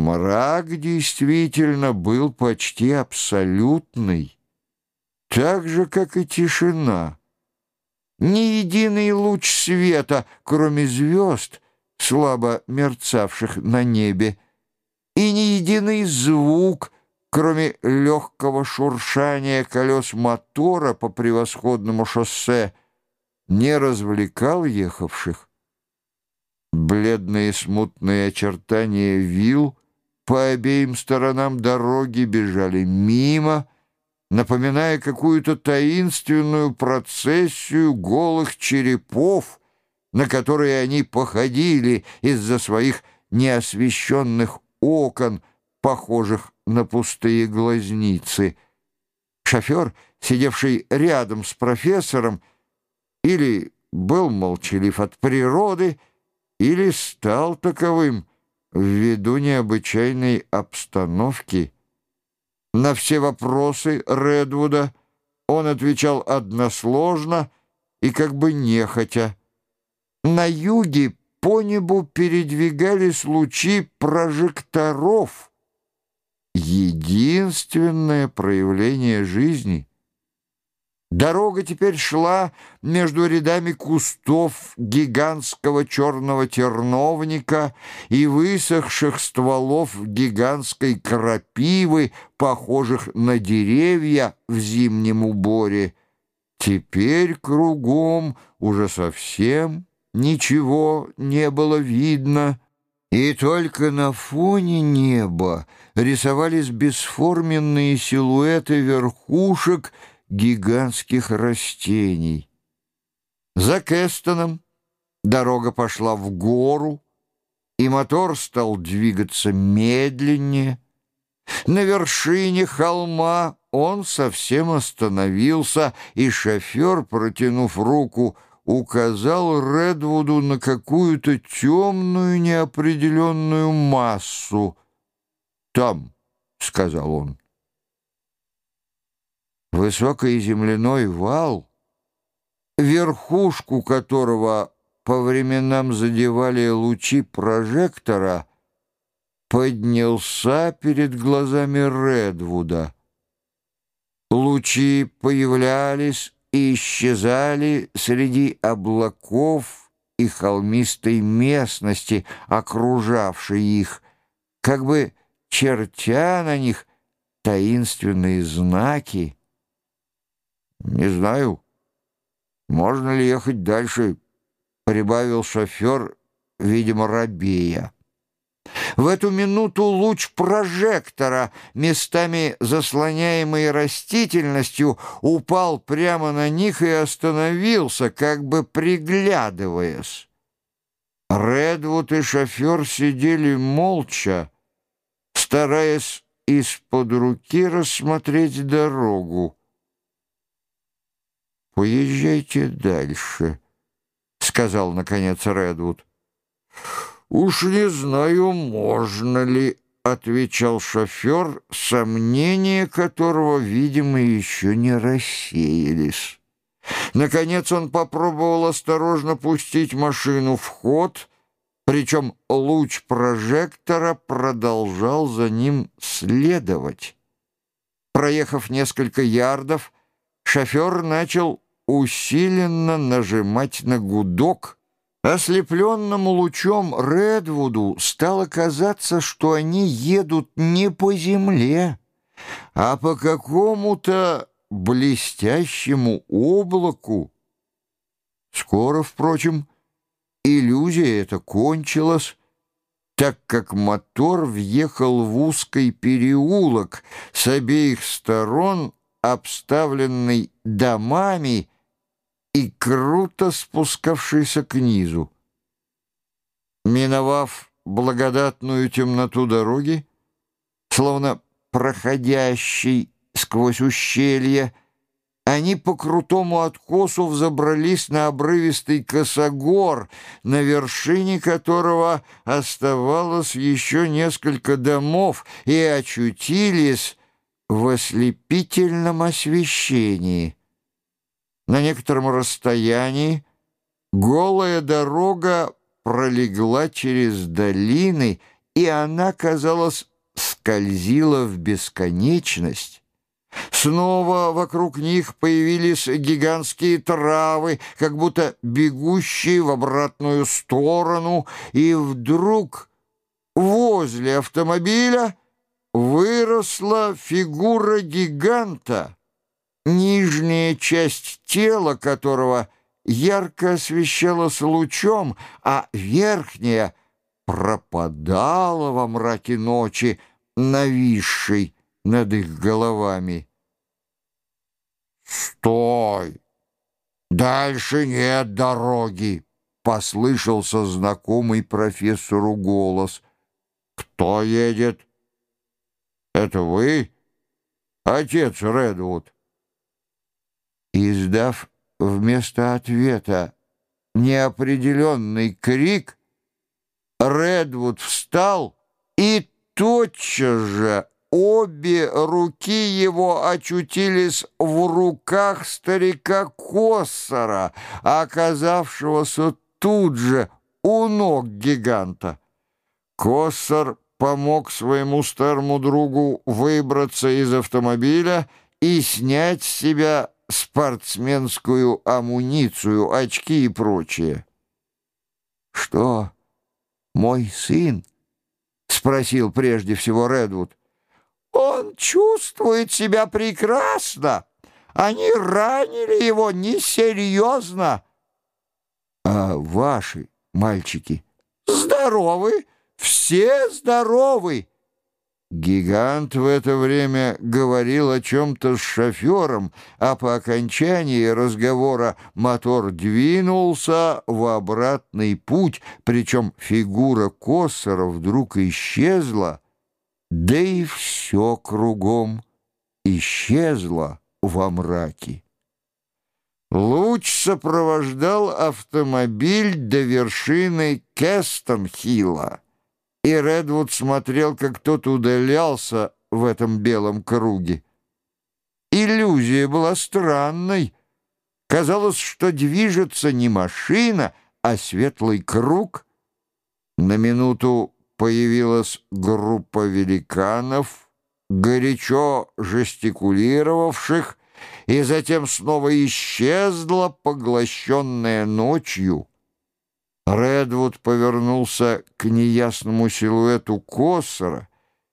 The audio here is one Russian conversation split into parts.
Мрак действительно был почти абсолютный, так же, как и тишина. Ни единый луч света, кроме звезд, слабо мерцавших на небе, и ни единый звук, кроме легкого шуршания колес мотора по превосходному шоссе, не развлекал ехавших. Бледные смутные очертания вил по обеим сторонам дороги бежали мимо, напоминая какую-то таинственную процессию голых черепов, на которые они походили из-за своих неосвещенных окон, похожих на пустые глазницы. Шофер, сидевший рядом с профессором, или был молчалив от природы, или стал таковым ввиду необычайной обстановки. На все вопросы Редвуда он отвечал односложно и как бы нехотя. На юге по небу передвигались лучи прожекторов. Единственное проявление жизни — Дорога теперь шла между рядами кустов гигантского черного терновника и высохших стволов гигантской крапивы, похожих на деревья в зимнем уборе. Теперь кругом уже совсем ничего не было видно, и только на фоне неба рисовались бесформенные силуэты верхушек гигантских растений. За Кэстоном дорога пошла в гору, и мотор стал двигаться медленнее. На вершине холма он совсем остановился, и шофер, протянув руку, указал Редвуду на какую-то темную неопределенную массу. «Там», — сказал он, Высокий земляной вал, верхушку которого по временам задевали лучи прожектора, поднялся перед глазами Редвуда. Лучи появлялись и исчезали среди облаков и холмистой местности, окружавшей их, как бы чертя на них таинственные знаки, «Не знаю, можно ли ехать дальше», — прибавил шофер, видимо, рабея. В эту минуту луч прожектора, местами заслоняемый растительностью, упал прямо на них и остановился, как бы приглядываясь. Редвуд и шофер сидели молча, стараясь из-под руки рассмотреть дорогу. «Поезжайте дальше», — сказал, наконец, Редвуд. «Уж не знаю, можно ли», — отвечал шофер, сомнения которого, видимо, еще не рассеялись. Наконец он попробовал осторожно пустить машину в ход, причем луч прожектора продолжал за ним следовать. Проехав несколько ярдов, шофер начал усиленно нажимать на гудок. Ослепленному лучом Редвуду стало казаться, что они едут не по земле, а по какому-то блестящему облаку. Скоро, впрочем, иллюзия эта кончилась, так как мотор въехал в узкий переулок с обеих сторон, обставленный домами и круто спускавшийся к низу. Миновав благодатную темноту дороги, словно проходящий сквозь ущелье, они по крутому откосу взобрались на обрывистый косогор, на вершине которого оставалось еще несколько домов, и очутились в ослепительном освещении. На некотором расстоянии голая дорога пролегла через долины и она, казалось, скользила в бесконечность. Снова вокруг них появились гигантские травы, как будто бегущие в обратную сторону, и вдруг возле автомобиля выросла фигура гиганта, нижняя часть тела которого ярко освещалась лучом, а верхняя пропадала во мраке ночи, нависшей над их головами. «Стой! Дальше нет дороги!» — послышался знакомый профессору голос. «Кто едет?» «Это вы, отец Редвуд?» Издав вместо ответа неопределенный крик, Редвуд встал и тотчас же Обе руки его очутились в руках старика Коссора, оказавшегося тут же у ног гиганта. Коссор помог своему старому другу выбраться из автомобиля и снять с себя спортсменскую амуницию, очки и прочее. «Что, мой сын?» — спросил прежде всего Редвуд. Он чувствует себя прекрасно. Они ранили его несерьезно. А ваши мальчики здоровы, все здоровы. Гигант в это время говорил о чем-то с шофером, а по окончании разговора мотор двинулся в обратный путь, причем фигура Коссора вдруг исчезла, да и все кругом исчезло во мраке. Луч сопровождал автомобиль до вершины Кестон-Хилла, и Редвуд смотрел, как тот удалялся в этом белом круге. Иллюзия была странной. Казалось, что движется не машина, а светлый круг. На минуту появилась группа великанов, горячо жестикулировавших, и затем снова исчезла, поглощенная ночью. Редвуд повернулся к неясному силуэту Коссора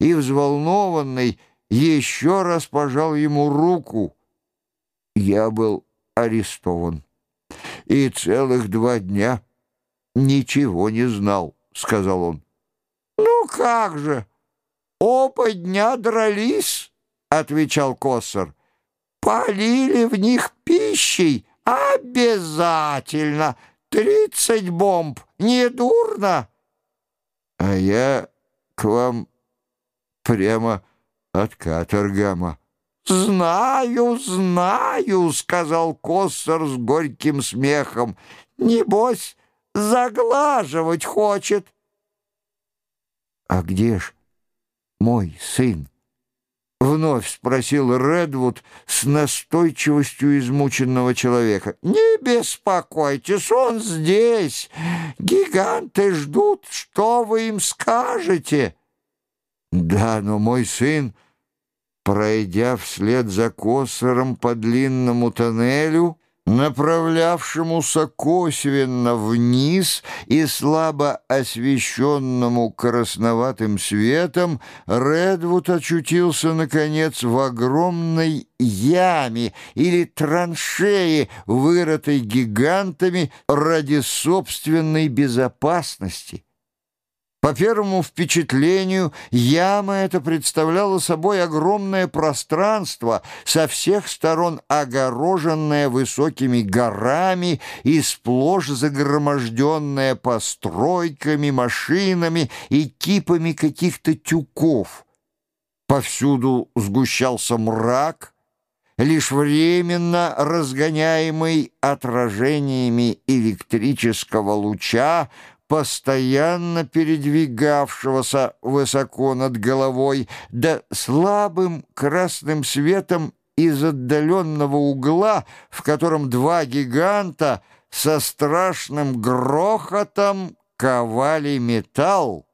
и, взволнованный, еще раз пожал ему руку. Я был арестован и целых два дня ничего не знал, — сказал он. «Ну как же! Оба дня дрались!» — отвечал Коссор. «Полили в них пищей обязательно! Тридцать бомб! Не дурно!» «А я к вам прямо от каторгама». «Знаю, знаю», — сказал Коссор с горьким смехом. «Небось, заглаживать хочет». «А где ж мой сын?» Вновь спросил Редвуд с настойчивостью измученного человека. «Не беспокойтесь, он здесь. Гиганты ждут, что вы им скажете». «Да, но мой сын, пройдя вслед за Косором по длинному тоннелю, направлявшемуся косвенно вниз и слабо освещенному красноватым светом, Редвуд очутился, наконец, в огромной яме или траншее, вырытой гигантами ради собственной безопасности. По первому впечатлению, яма эта представляла собой огромное пространство, со всех сторон огороженное высокими горами и сплошь загроможденное постройками, машинами и кипами каких-то тюков. Повсюду сгущался мрак, лишь временно разгоняемый отражениями электрического луча, постоянно передвигавшегося высоко над головой, да слабым красным светом из отдаленного угла, в котором два гиганта со страшным грохотом ковали металл.